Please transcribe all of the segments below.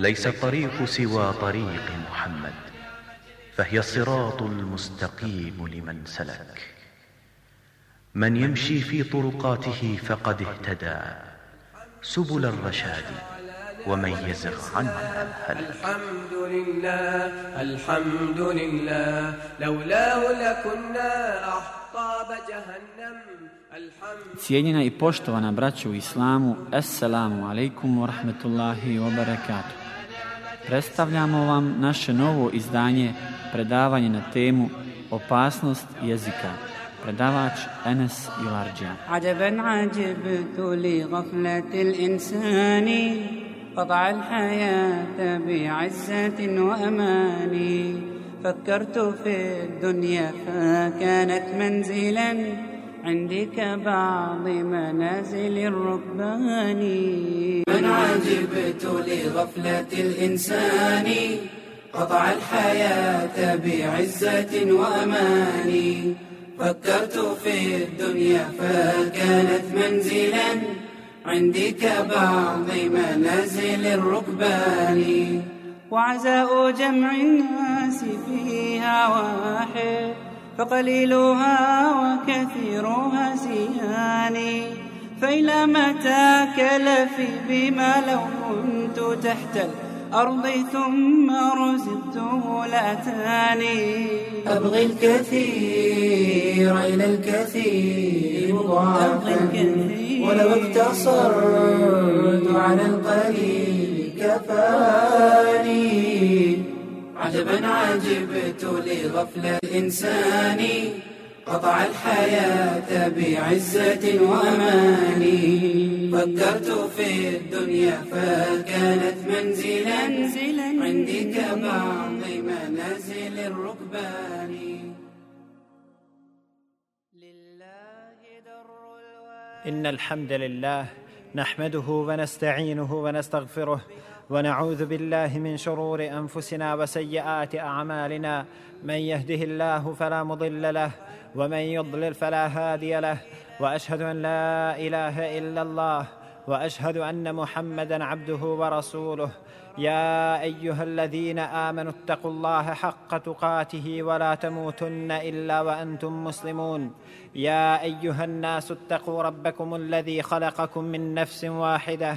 ليس الطريق سوى طريق محمد فهي الصراط المستقيم لمن سلك. من يمشي في طرقاته فقد اهتدى سبل الرشاد ومن يزغ عنها هلك الحمد لله الحمد لله لولاه لكنا أحطاب جهنم. Cijenjena i poštovana braćo u islamu, Assalamu alaikum wa rahmetullahi wa barakatuh. Predstavljamo vam naše novo izdanje, predavanje na temu Opasnost jezika. Predavač Enes Ilarđijan. عجبا عجبت لغفلة الإنسان قطع الحياة بعزة وأمان فكرت في الدنيا فكانت منزلا عندي كبعض منازل الركبان. من عجبت لغفلة الإنسان قطع الحياة بعزة وأمان. فكرت في الدنيا فكانت منزلا عندي كبعض منازل الركبان. وعزاء جمع الناس فيها واحد فقليلها وكثيرها سيان فإلى متى كلفي بما لو كنت تحت الأرض ثم رزقته لأتاني. أبغي الكثير إلى الكثير مضاعفا. ولو اقتصرت على القليل كفاني. عجبا عجبت لغفلة الإنسان قطع الحياة بعزة وأمان فكرت في الدنيا فكانت منزلا عندي كبعض منازل الركبان. إن الحمد لله نحمده ونستعينه ونستغفره ونعوذ بالله من شرور أنفسنا وسيئات أعمالنا. من يهده الله فلا مضل له ومن يضلل فلا هادي له. وأشهد أن لا إله إلا الله وأشهد أن محمدا عبده ورسوله. يا أيها الذين آمنوا اتقوا الله حق تقاته ولا تموتن إلا وأنتم مسلمون. يا أيها الناس اتقوا ربكم الذي خلقكم من نفس واحدة.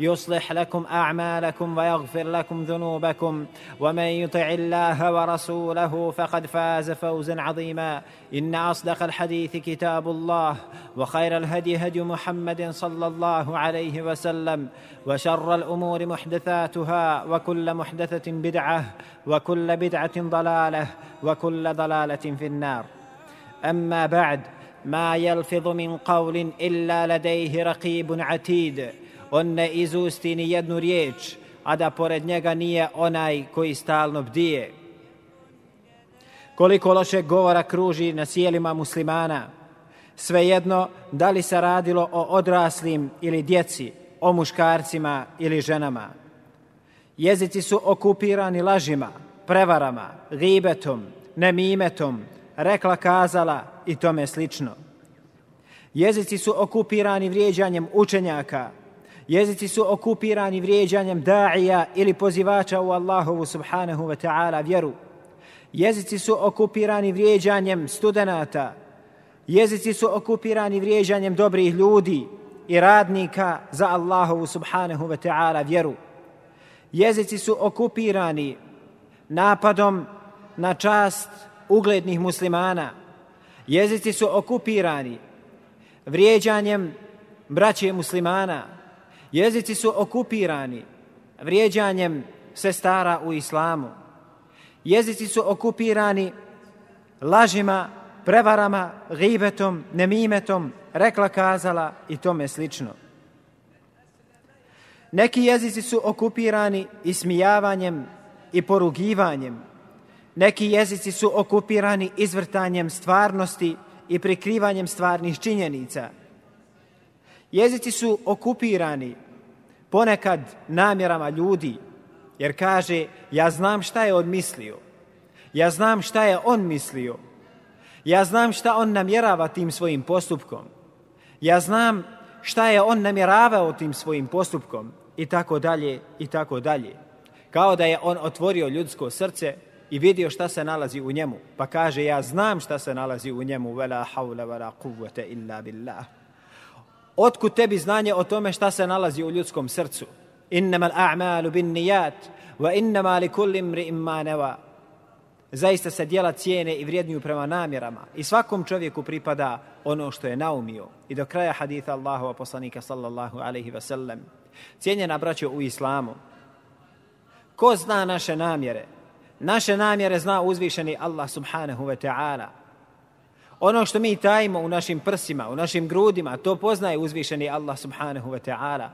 يصلح لكم أعمالكم ويغفر لكم ذنوبكم. ومن يطع الله ورسوله فقد فاز فوزا عظيما. إن أصدق الحديث كتاب الله وخير الهدي هدي محمد صلى الله عليه وسلم وشر الأمور محدثاتها وكل محدثة بدعة وكل بدعة ضلالة وكل ضلالة في النار. أما بعد ما يلفظ من قول إلا لديه رقيب عتيد. On ne izusti ni jednu riječ, a da pored njega nije onaj koji stalno bdije. Koliko loše govora kruži na sjelima muslimana, svejedno da li se radilo o odraslim ili djeci, o muškarcima ili ženama. Jezici su okupirani lažima, prevarama, gibetom, nemimetom, rekla kazala i tome slično. Jezici su okupirani vrijeđanjem učenjaka, Jezici su okupirani vrijeđanjem da'ija ili pozivača u Allahovu subhanahu wa ta'ala vjeru. Jezici su okupirani vrijeđanjem studenata. Jezici su okupirani vrijeđanjem dobrih ljudi i radnika za Allahovu subhanahu wa ta'ala vjeru. Jezici su okupirani napadom na čast uglednih muslimana. Jezici su okupirani vrijeđanjem braće muslimana. Jezici su okupirani vrijeđanjem sestara u islamu. Jezici su okupirani lažima, prevarama, gibetom, nemimetom, rekla kazala i tome slično. Neki jezici su okupirani ismijavanjem i porugivanjem. Neki jezici su okupirani izvrtanjem stvarnosti i prikrivanjem stvarnih činjenica. Jezici su okupirani ponekad namjerama ljudi, jer kaže, ja znam šta je on mislio, ja znam šta je on mislio, ja znam šta on namjerava tim svojim postupkom, ja znam šta je on namjeravao tim svojim postupkom, i tako dalje, i tako dalje. Kao da je on otvorio ljudsko srce i vidio šta se nalazi u njemu, pa kaže, ja znam šta se nalazi u njemu, vela haula, vela kuvvete illa billah. Otkud tebi znanje o tome šta se nalazi u ljudskom srcu? Innama a'malu bin nijat, wa innama li kulli mri imma neva. Zaista se dijela cijene i vrijedniju prema namjerama i svakom čovjeku pripada ono što je naumio. I do kraja haditha Allahova poslanika sallallahu alaihi wa sallam. Cijenjena braćo u islamu. Ko zna naše namjere? Naše namjere zna uzvišeni Allah subhanahu wa ta'ala. Ono što mi tajimo u našim prsima, u našim grudima, to poznaje uzvišeni Allah subhanahu wa ta'ala.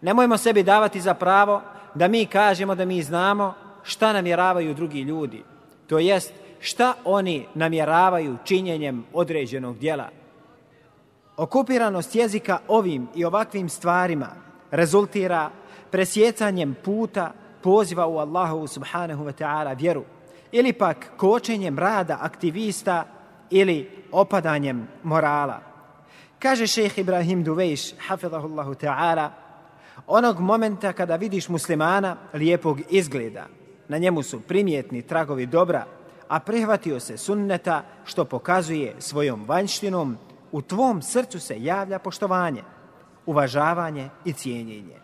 Nemojmo sebi davati za pravo da mi kažemo da mi znamo šta namjeravaju drugi ljudi. To jest šta oni namjeravaju činjenjem određenog dijela. Okupiranost jezika ovim i ovakvim stvarima rezultira presjecanjem puta poziva u Allahu subhanahu wa ta'ala vjeru ili pak kočenjem rada aktivista ili opadanjem morala. Kaže šejh Ibrahim Duvejš, hafidahullahu ta'ala, onog momenta kada vidiš muslimana lijepog izgleda, na njemu su primjetni tragovi dobra, a prihvatio se sunneta što pokazuje svojom vanjštinom, u tvom srcu se javlja poštovanje, uvažavanje i cijenjenje.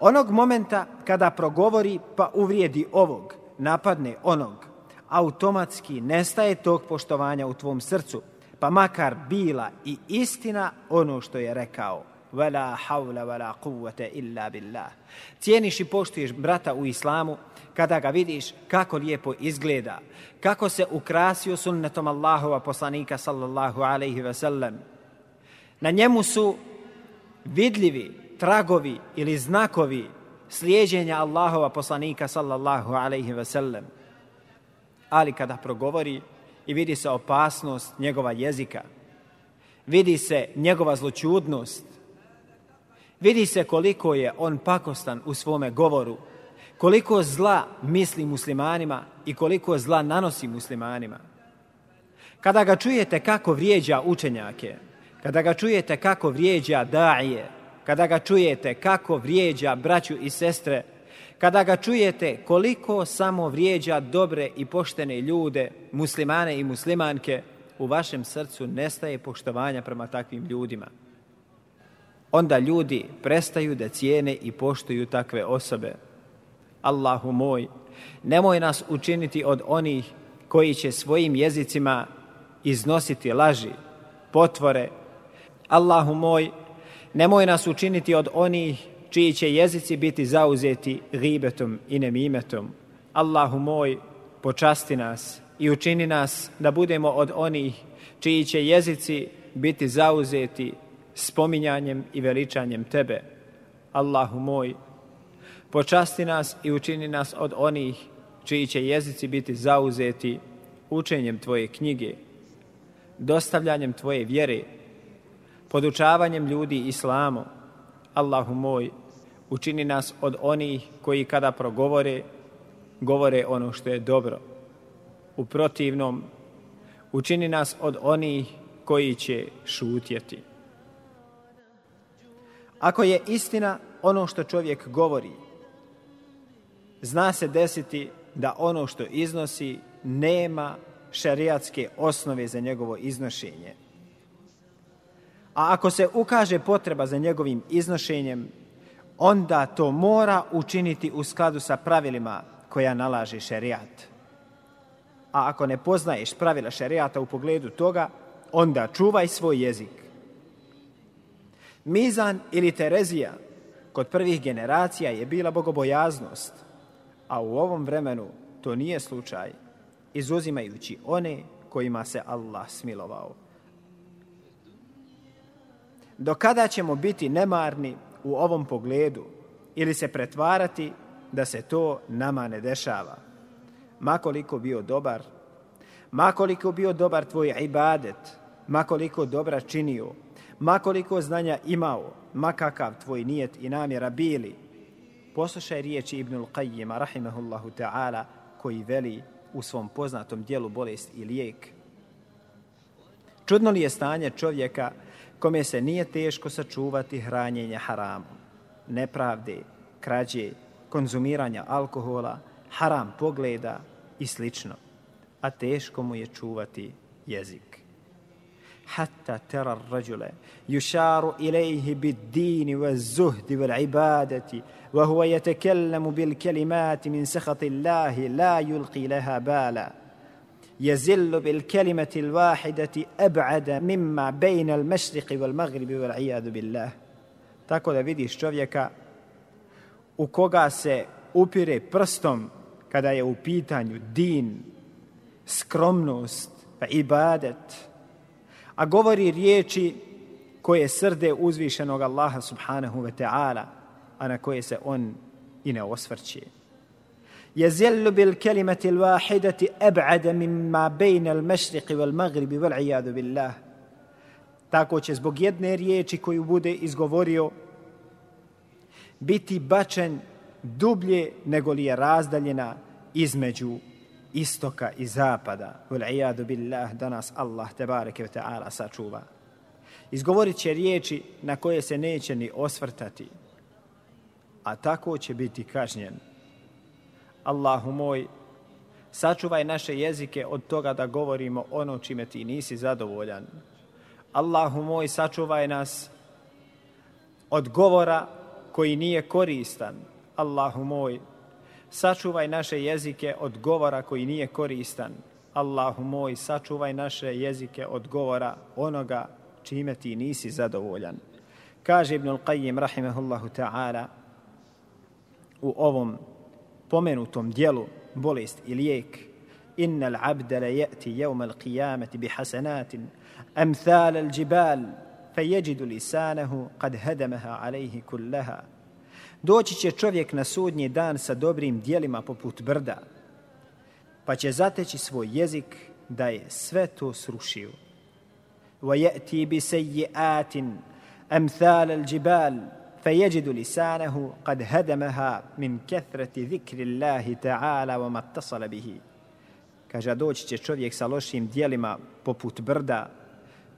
Onog momenta kada progovori pa uvrijedi ovog, napadne onog, automatski nestaje tog poštovanja u tvom srcu, pa makar bila i istina ono što je rekao. Vela havla vela kuvvete illa billah. Cijeniš i poštuješ brata u islamu kada ga vidiš kako lijepo izgleda, kako se ukrasio sunnetom Allahova poslanika sallallahu alaihi ve sellem. Na njemu su vidljivi tragovi ili znakovi slijeđenja Allahova poslanika sallallahu alaihi ve sellem. Ali kada progovori i vidi se opasnost njegova jezika, vidi se njegova zločudnost, vidi se koliko je on pakostan u svome govoru, koliko zla misli muslimanima i koliko zla nanosi muslimanima. Kada ga čujete kako vrijeđa učenjake, kada ga čujete kako vrijeđa daje, kada ga čujete kako vrijeđa braću i sestre, kada ga čujete koliko samo vrijeđa dobre i poštene ljude, muslimane i muslimanke, u vašem srcu nestaje poštovanja prema takvim ljudima. Onda ljudi prestaju da cijene i poštuju takve osobe. Allahu moj, nemoj nas učiniti od onih koji će svojim jezicima iznositi laži, potvore. Allahu moj, nemoj nas učiniti od onih čiji će jezici biti zauzeti ribetom i nemimetom. Allahu moj, počasti nas i učini nas da budemo od onih čiji će jezici biti zauzeti spominjanjem i veličanjem Tebe. Allahu moj, počasti nas i učini nas od onih čiji će jezici biti zauzeti učenjem Tvoje knjige, dostavljanjem Tvoje vjere, podučavanjem ljudi islamu. Allahu moj, učini nas od onih koji kada progovore, govore ono što je dobro. U protivnom, učini nas od onih koji će šutjeti. Ako je istina ono što čovjek govori, zna se desiti da ono što iznosi nema šariatske osnove za njegovo iznošenje. A ako se ukaže potreba za njegovim iznošenjem, onda to mora učiniti u skladu sa pravilima koja nalaže šerijat. A ako ne poznaješ pravila šerijata u pogledu toga, onda čuvaj svoj jezik. Mizan ili Terezija kod prvih generacija je bila bogobojaznost, a u ovom vremenu to nije slučaj, izuzimajući one kojima se Allah smilovao. Do kada ćemo biti nemarni u ovom pogledu ili se pretvarati da se to nama ne dešava. Makoliko bio dobar, makoliko bio dobar tvoj ibadet, makoliko dobra činio, Makoliko znanja imao, makakav tvoj nijet i namjera bili, poslušaj riječi Ibnul Qajjima, rahimahullahu ta'ala, koji veli u svom poznatom dijelu bolest i lijek. Čudno li je stanje čovjeka kome se nije teško sačuvati hranjenja haramom, nepravde, krađe, konzumiranja alkohola, haram pogleda i slično, a teško mu je čuvati jezik. Hatta tera rađule jušaru ilaihi bid dini wa zuhdi wa ibadati wa huwa yatakellemu bil kelimati min sehati Allahi la yulqi leha bala. يزل بالكلمة الواحدة أبعد مما بين المشرق والمغرب والعياذ بالله tako da vidiš čovjeka u koga se upire prstom kada je u pitanju din, skromnost, pa ibadet, a govori riječi koje srde uzvišenog Allaha subhanahu wa ta'ala, a na koje se on i ne osvrće. يزل بالكلمة الواحدة أبعد مما بين المشرق والمغرب والعياذ بالله tako će zbog jedne riječi koju bude izgovorio biti bačen dublje nego li je razdaljena između istoka i zapada. Ul'ijadu billah, da nas Allah, tebareke ve ta'ala, sačuva. Izgovorit će riječi na koje se neće ni osvrtati, a tako će biti kažnjen. Allahu moj, sačuvaj naše jezike od toga da govorimo ono čime ti nisi zadovoljan. Allahu moj, sačuvaj nas od govora koji nije koristan. Allahu moj, sačuvaj naše jezike od govora koji nije koristan. Allahu moj, sačuvaj naše jezike od govora onoga čime ti nisi zadovoljan. Kaže Ibnul Qayyim, rahimahullahu ta'ala, u ovom pomenutom dijelu bolest i lijek, innal abda la yati yawm al qiyamati bi hasanatin, amthal al jibal fayajidu lisanahu qad hadamaha alayhi kullaha. Doći će čovjek na sudnji dan sa dobrim dijelima poput brda, pa će zateći svoj jezik da je sve to srušio. Wa yati bi sayiatin amthal al jibal فيجد لسانه kad هدمها min كثرة ذكر الله ta'ala wa اتصل bihi. Kaže, doći će čovjek sa lošim dijelima poput brda,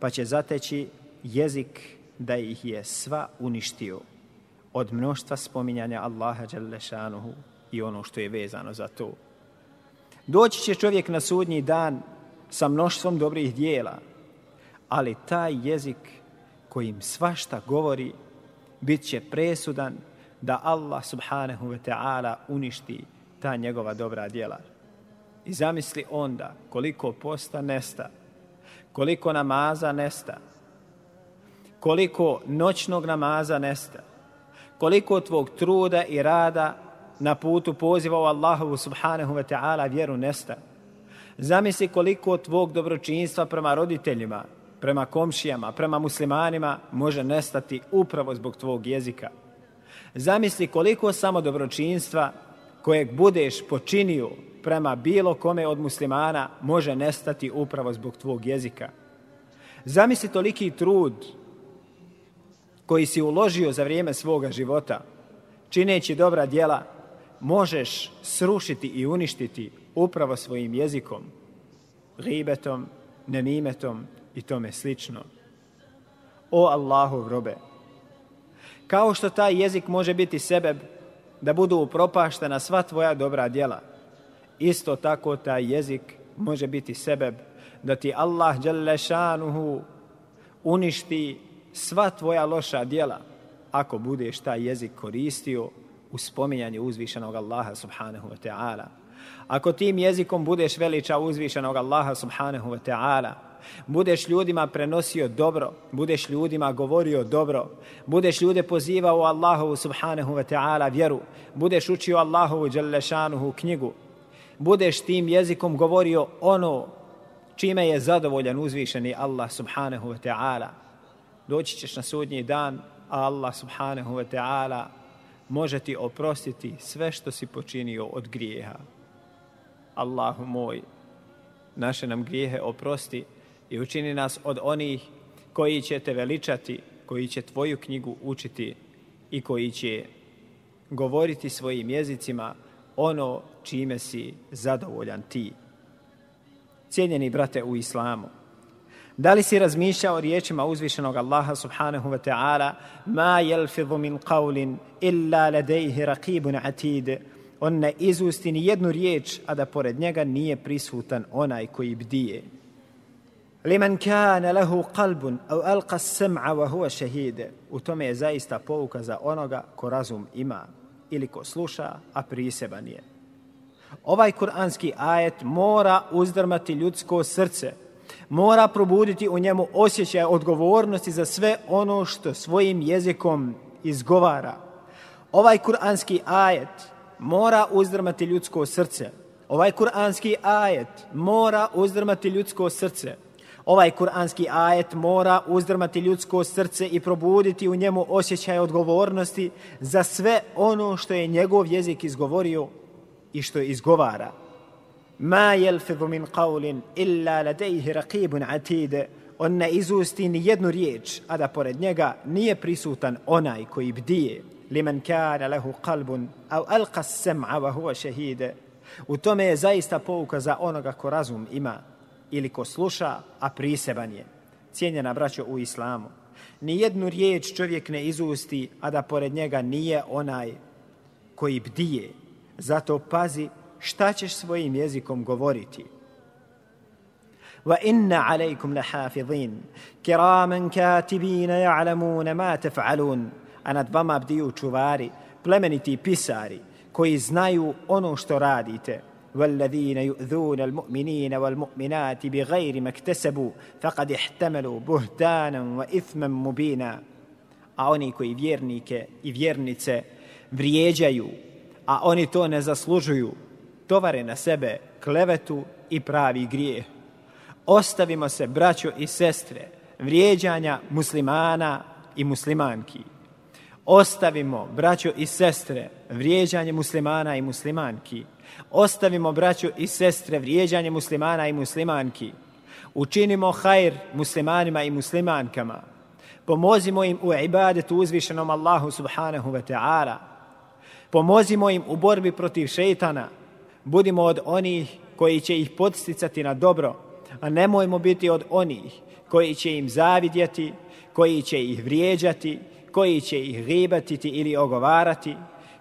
pa će zateći jezik da ih je sva uništio od mnoštva spominjanja Allaha Đalešanuhu i ono što je vezano za to. Doći će čovjek na sudnji dan sa mnoštvom dobrih dijela, ali taj jezik kojim svašta govori bit će presudan da Allah subhanahu wa ta'ala uništi ta njegova dobra djela. I zamisli onda koliko posta nesta, koliko namaza nesta, koliko noćnog namaza nesta, koliko tvog truda i rada na putu poziva u Allahovu subhanahu wa ta'ala vjeru nesta. Zamisli koliko tvog dobročinstva prema roditeljima, prema komšijama, prema muslimanima može nestati upravo zbog tvog jezika. Zamisli koliko samo dobročinstva kojeg budeš počinio prema bilo kome od muslimana može nestati upravo zbog tvog jezika. Zamisli toliki trud koji si uložio za vrijeme svoga života, čineći dobra djela, možeš srušiti i uništiti upravo svojim jezikom, ribetom, nemimetom i tome slično. O Allahov robe, kao što taj jezik može biti sebeb da budu upropaštena sva tvoja dobra djela, isto tako taj jezik može biti sebeb da ti Allah uništi sva tvoja loša djela ako budeš taj jezik koristio u spominjanju uzvišenog Allaha subhanahu wa ta'ala. Ako tim jezikom budeš veliča uzvišenog Allaha subhanahu wa ta'ala, budeš ljudima prenosio dobro, budeš ljudima govorio dobro, budeš ljude pozivao Allahovu subhanahu wa ta'ala vjeru, budeš učio Allahovu djelešanuhu knjigu, budeš tim jezikom govorio ono čime je zadovoljan uzvišeni Allah subhanahu wa ta'ala, doći ćeš na sudnji dan, a Allah subhanahu wa ta'ala može ti oprostiti sve što si počinio od grijeha. Allahu moj, naše nam grijehe oprosti i učini nas od onih koji će te veličati, koji će tvoju knjigu učiti i koji će govoriti svojim jezicima ono čime si zadovoljan ti. Cijenjeni brate u islamu, da li si razmišljao riječima uzvišenog Allaha subhanahu wa ta'ala ma jelfidhu min qavlin illa ladejhi raqibun atid on ne izusti ni jednu riječ a da pored njega nije prisutan onaj koji bdije liman kana lahu qalbun au alqa sam'a wa huwa shahid u tome je zaista pouka za onoga ko razum ima ili ko sluša a priseban je ovaj kuranski ajet mora uzdrmati ljudsko srce mora probuditi u njemu osjećaj odgovornosti za sve ono što svojim jezikom izgovara. Ovaj kuranski ajet mora uzdrmati ljudsko srce. Ovaj kuranski ajet mora uzdrmati ljudsko srce. Ovaj kuranski ajet mora uzdrmati ljudsko srce i probuditi u njemu osjećaj odgovornosti za sve ono što je njegov jezik izgovorio i što izgovara. Ma jelfidhu min qavlin illa ladejhi raqibun atid. On ne izusti ni jednu riječ a da pored njega nije prisutan onaj koji bdije. Liman kana lahu qalbun au alqa sam'a wa huwa shahid. U tome je zaista pouka za onoga ko razum ima ili ko sluša a priseban je cijenjena braćo u islamu ni jednu riječ čovjek ne izusti a da pored njega nije onaj koji bdije zato pazi šta ćeš svojim jezikom govoriti. Wa inna alaikum lahafidhin, kiraman katibina ja'lamuna ma tef'alun, a nad vama bdiju čuvari, plemeniti pisari, koji znaju ono što radite. والذين يؤذون المؤمنين والمؤمنات بغير ما اكتسبوا فقد احتملوا بهتانا وإثما مبينا a oni koji vjernike i vjernice vrijeđaju, a oni to ne zaslužuju, tovare na sebe klevetu i pravi grijeh. Ostavimo se, braćo i sestre, vrijeđanja muslimana i muslimanki. Ostavimo, braćo i sestre, vrijeđanje muslimana i muslimanki. Ostavimo, braću i sestre, vrijeđanje muslimana i muslimanki. Učinimo hajr muslimanima i muslimankama. Pomozimo im u ibadetu uzvišenom Allahu subhanahu wa ta'ala. Pomozimo im u borbi protiv šeitana, budimo od onih koji će ih podsticati na dobro, a nemojmo biti od onih koji će im zavidjeti, koji će ih vrijeđati, koji će ih ribatiti ili ogovarati,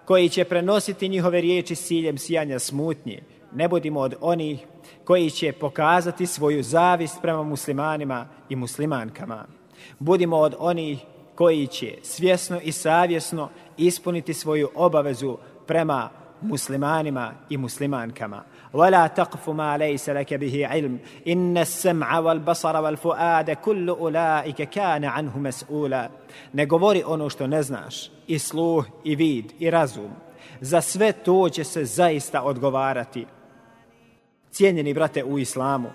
koji će prenositi njihove riječi s ciljem sijanja smutnje. Ne budimo od onih koji će pokazati svoju zavist prema muslimanima i muslimankama. Budimo od onih koji će svjesno i savjesno ispuniti svoju obavezu prema muslimanima i muslimankama. ولا تقف ما ليس لك به علم إن السمع والبصر والفؤاد كل أولئك كان عنه مسؤولا ne govori ono što ne znaš i sluh i vid i razum za sve to će se zaista odgovarati cijenjeni brate u islamu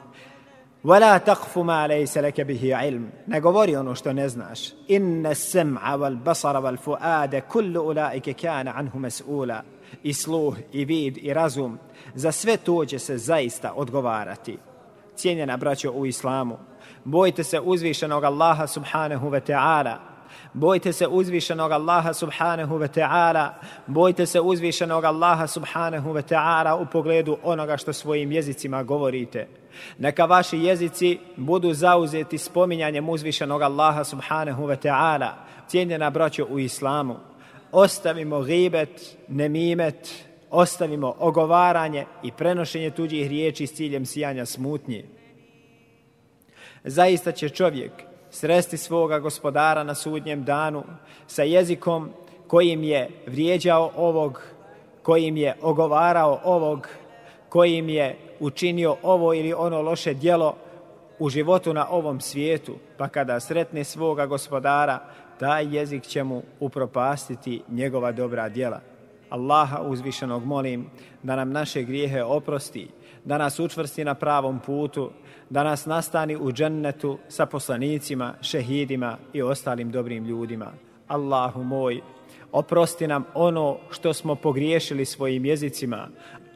ولا تقف ما ليس لك به علم ne govori ono što ne znaš إن السمع والبصر والفؤاد كل أولئك كان عنه مسؤولا i sluh, i vid, i razum, za sve to će se zaista odgovarati. Cijenjena braćo u islamu, bojte se uzvišenog Allaha subhanahu wa ta'ala, bojte se uzvišenog Allaha subhanahu wa ta'ala, bojte se uzvišenog Allaha subhanahu wa ta'ala u pogledu onoga što svojim jezicima govorite. Neka vaši jezici budu zauzeti spominjanjem uzvišenog Allaha subhanahu wa ta'ala, cijenjena braćo u islamu, ostavimo ribet, nemimet, ostavimo ogovaranje i prenošenje tuđih riječi s ciljem sijanja smutnje. Zaista će čovjek sresti svoga gospodara na sudnjem danu sa jezikom kojim je vrijeđao ovog, kojim je ogovarao ovog, kojim je učinio ovo ili ono loše djelo u životu na ovom svijetu, pa kada sretne svoga gospodara, taj jezik će mu upropastiti njegova dobra djela. Allaha uzvišenog molim da nam naše grijehe oprosti, da nas učvrsti na pravom putu, da nas nastani u džennetu sa poslanicima, šehidima i ostalim dobrim ljudima. Allahu moj, oprosti nam ono što smo pogriješili svojim jezicima,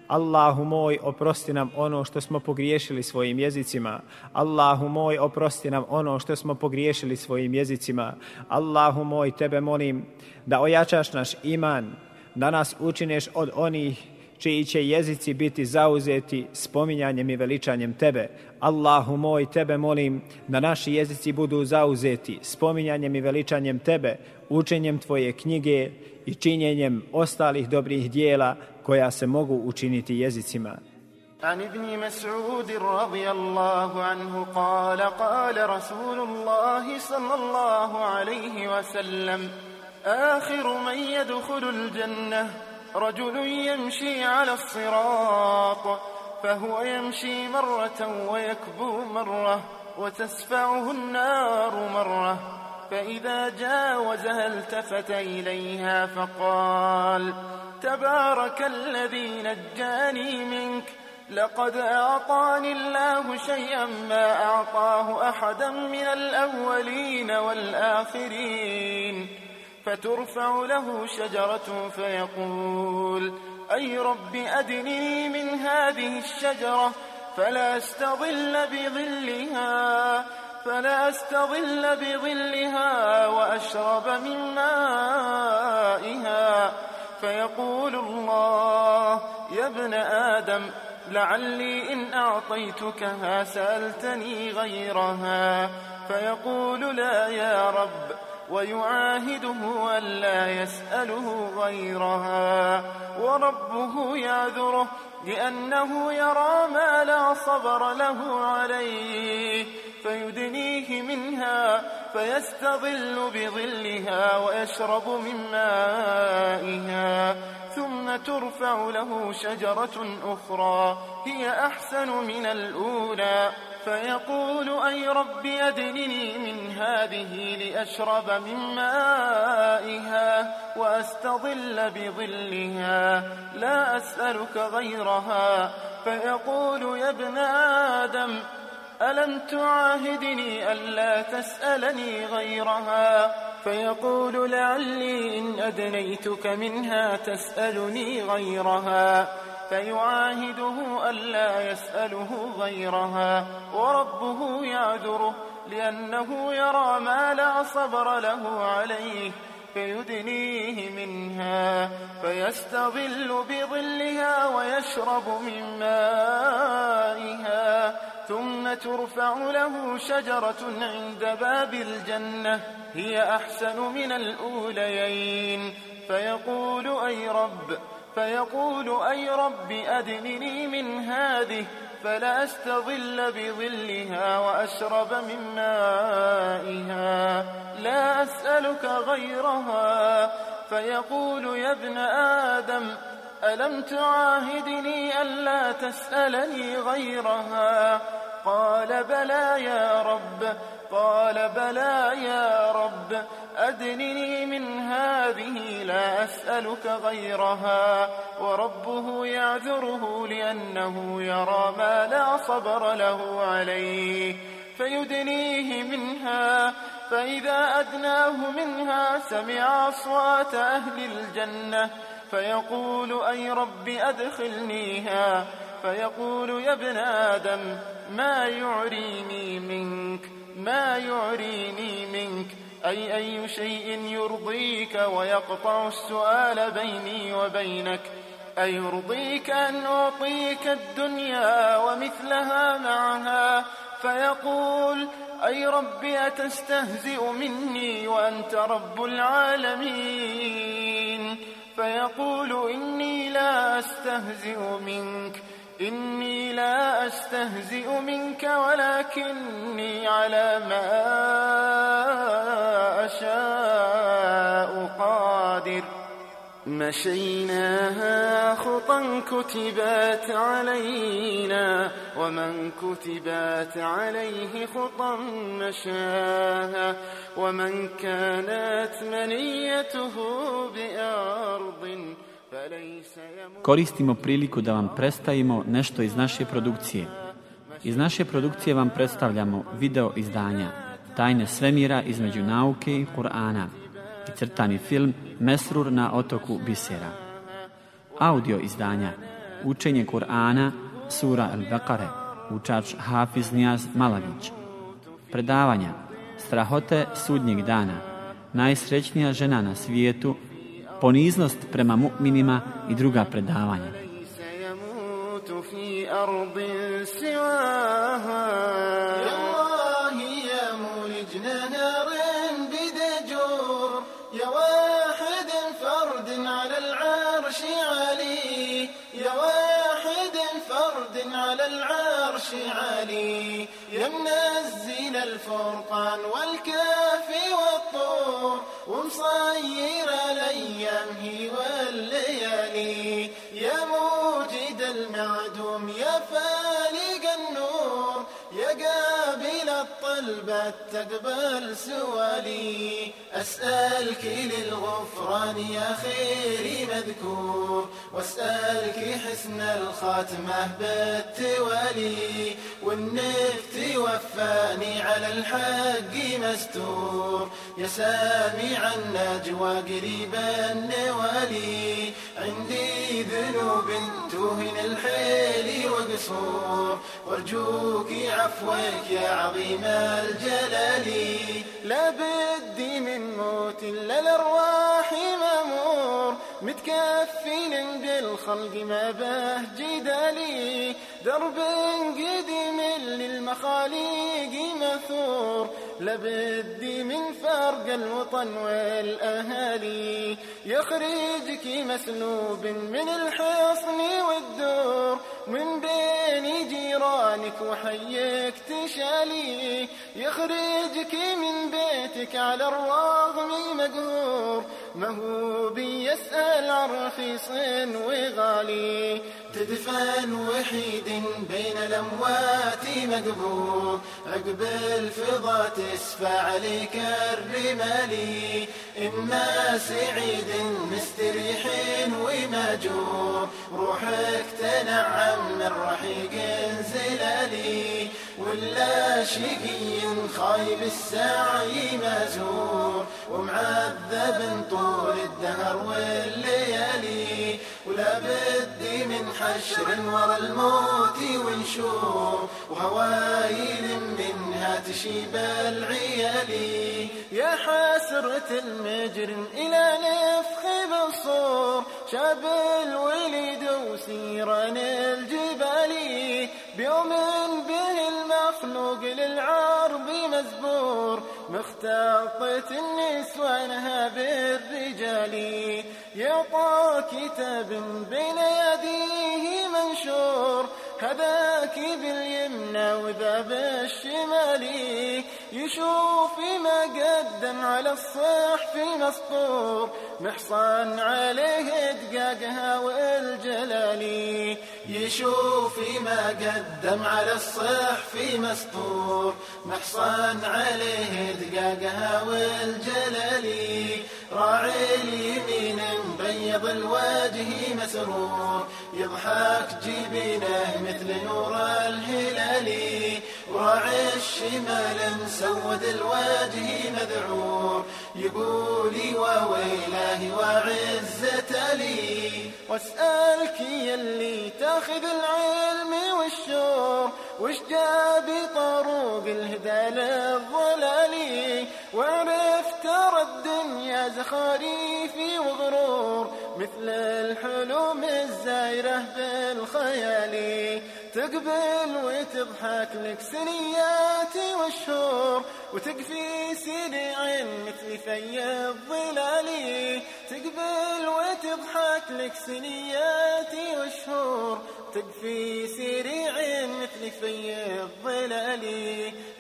Allahu moj, oprosti nam ono što smo pogriješili svojim jezicima. Allahu moj, oprosti nam ono što smo pogriješili svojim jezicima. Allahu moj, tebe molim da ojačaš naš iman, da nas učineš od onih čiji će jezici biti zauzeti spominjanjem i veličanjem Tebe. Allahu moj, Tebe molim da naši jezici budu zauzeti spominjanjem i veličanjem Tebe, učenjem Tvoje knjige i činjenjem ostalih dobrih dijela koja se mogu učiniti jezicima. عن ابن مسعود رضي الله عنه قال قال رسول الله صلى الله عليه وسلم آخر من يدخل الجنة رجل يمشي على الصراط فهو يمشي مرة ويكبو مرة وتسفعه النار مرة فإذا جاوزها التفت إليها فقال تبارك الذي نجاني منك. لقد أعطاني الله شيئا ما أعطاه أحدا من الأولين والآخرين. فترفع له شجرة فيقول أي رب أدنني من هذه الشجرة؟ فلا أستظل بظلها فلا أستظل بظلها وأشرب من مائها. فيقول الله يا ابن آدم لعلي إن أعطيتكها سألتني غيرها. فيقول لا يا رب ويعاهده ألا يسأله غيرها وربه يعذره لأنه يرى ما لا صبر له عليه فيدنيه منها فيستظل بظلها ويشرب من مائها ثم ترفع له شجرة أخرى هي أحسن من الأولى. فيقول أي رب أدنني من هذه لأشرب من مائها وأستظل بظلها لا أسألك غيرها. فيقول يا ابن آدم ألم تعاهدني ألا تسألني غيرها؟ فيقول لعلي إن أدنيتك منها تسألني غيرها. فيعاهده ألا يسأله غيرها. وربه يعذره لأنه يرى ما لا صبر له عليه. فيدنيه منها. فيستظل بظلها ويشرب من مائها ثم ترفع له شجرة عند باب الجنة هي أحسن من الأوليين. فيقول أي رب فيقول أي رب أدنني من هذه فلا أستظل بظلها وأشرب من مائها. لا أسألك غيرها. فيقول يا ابن آدم ألم تعاهدني ألا تسألني غيرها؟ قال بلى يا رب قال بلى يا رب أدنني من هذه لا أسألك غيرها. وربه يعذره لأنه يرى ما لا صبر له عليه. فيدنيه منها فإذا أدناه منها سمع أصوات أهل الجنة. فيقول أي رب أدخلنيها؟ فيقول يا ابن آدم ما يعريني منك ما يعريني منك أي أي شيء يرضيك ويقطع السؤال بيني وبينك؟ أيرضيك أن أعطيك الدنيا ومثلها معها؟ فيقول أي رب أتستهزئ مني وأنت رب العالمين؟ فيقول إني لا أستهزئ منك إني لا أستهزئ منك ولكني على ما أشاء قادر. مشيناها خطا كتبات علينا ومن كتبات عليه خطا مشاها. ومن كانت منيته بأرض Koristimo priliku da vam predstavimo nešto iz naše produkcije. Iz naše produkcije vam predstavljamo video izdanja Tajne svemira između nauke i Kur'ana i crtani film Mesrur na otoku Bisera. Audio izdanja učenje Kur'ana, sura Al-Bekare, učač Hafiz Nijaz Malavić. Predavanja, strahote sudnjeg dana, najsrećnija žena na svijetu, poniznost prema mu'minima i druga predavanja. أرض سواها ومنزل الفرقان والكافي والطور ومصير الأيام هواه الطلبة تقبل سوالي أسألك للغفران يا خيري مذكور. وأسألك حسن الخاتمة بالتوالي. وانك توفاني على الحق مستور. يا سامع النجوى قريبا نوالي عندي ذنوب توهن الحيل وقصور. وأرجوك عفوك يا عظيم الجلال لا بدي من موت إلا الأرواح مامور متكفين بالخلق ما به جدالي درب قديم للمخاليق مثور. لبدي من فرق الوطن والأهالي. يخرجك مسلوب من الحصن والدور. من بين جيرانك وحيك تشالي يخرجك من بيتك على الرغم مقهور ما هو بيسأل عن رخيص وغالي. تدفن وحيد بين الأموات مقبور عقب الفضا تسفى عليك الرمالي. إما سعيد مستريح وماجور روحك تنعم من رحيق زلالي. ولا شقي خايب السعي مازور ومعذب طول الدهر والليالي. ولا بدي من حشر ورا الموت ونشور وهوايل تشيب العيالي يا حسرة المجرم إلى نفخ بالصور شاب الوليد وسيران الجبال. بيوم به المخلوق للعرب مزبور. مختلطة النسوانها بالرجال. يعطى كتاب بين يديه هذاك باليمنى وذا بالشمال يشوف ما قدم على الصح في مسطور محصن عليه دقاقها والجلالي يشوف ما قدم على الصح في مسطور محصن عليه دقاقها والجلالي راعي اليمين مبيض الوجه مسرور. يضحك جبينه مثل نور الهلال. وراعي الشمال مسود الوجه مذعور. يقولي وويله وعزة لي. واسألك يلي تاخذ العلم والشور. وش جاب طروق الهدى للضلال وعرف ترى الدنيا زخاريفي وغرور. مثل الحلوم الزايرة بالخيال. تقبل وتضحك لك سنياتي والشهور وتكفي سريع مثل في الظلال. تقبل وتضحك لك سنياتي والشهور تكفي سريع مثل في الظلال.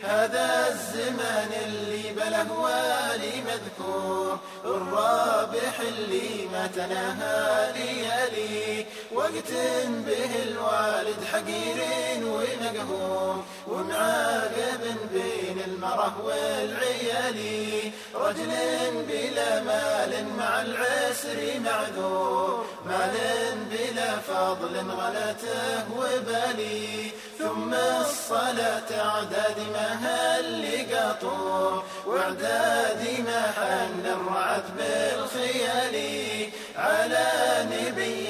هذا الزمان اللي بله والي مذكور الرابح اللي ما تناهى ليالي. وقت به الوالد حقير ومقهور ومعاقب بين المره والعيالي رجل بلا مال مع العسر معذور مال بلا فضل غلته وبالي ثم الصلاة أعداد ما هل قطور وإعداد ما حن الرعد بالخيال على نبي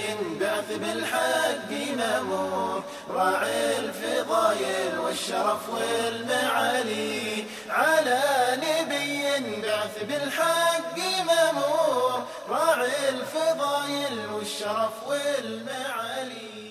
بالحق مأمور راعي الفضايل والشرف والمعالي. على نبي بعث بالحق مأمور راعي الفضايل والشرف والمعالي.